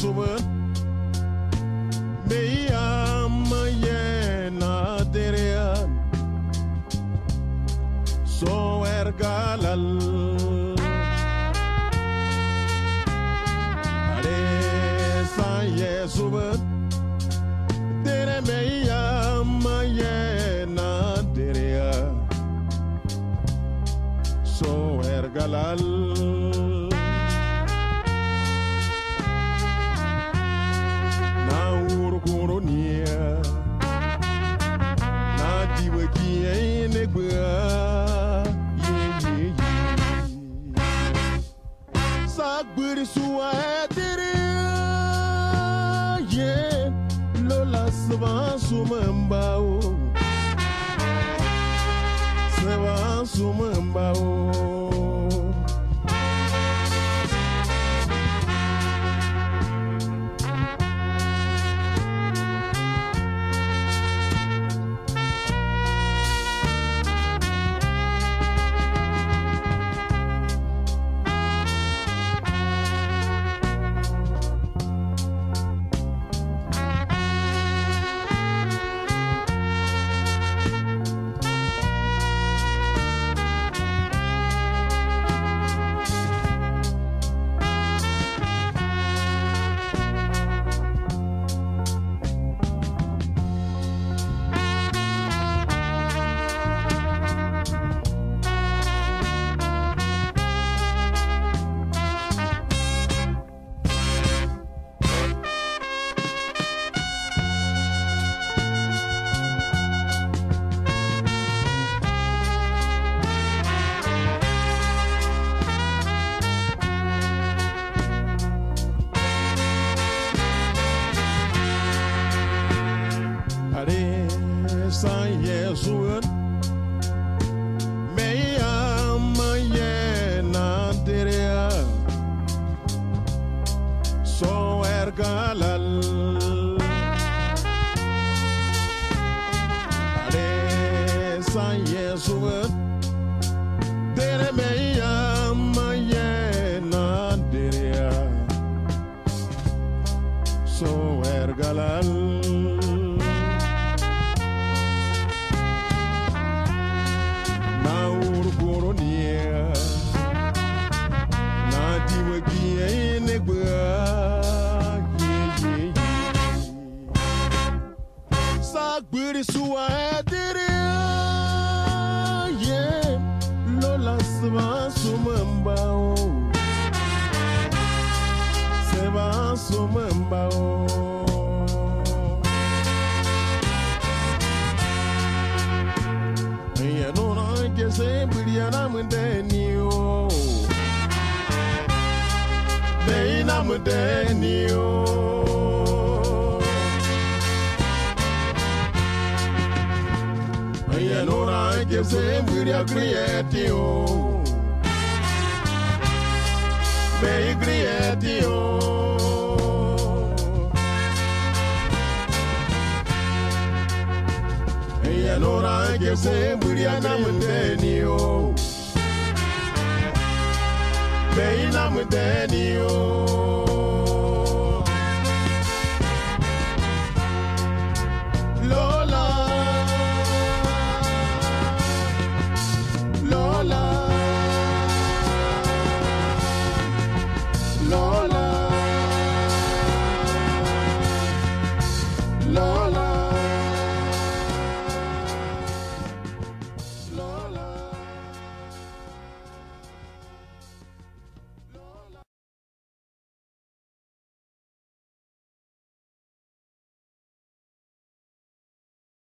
humanos. Sagbiri suwa etiri ye lola sva sumambao sva sumambao suwa ediri ye lola oh. sva sumambao oh. sva sumambao Ya no no que se brillará muy de niu. Beina muy de Ya no no que se brillará criatio. Bei criatio. Ella no ra que se murió na mundeni o. Bei na o. la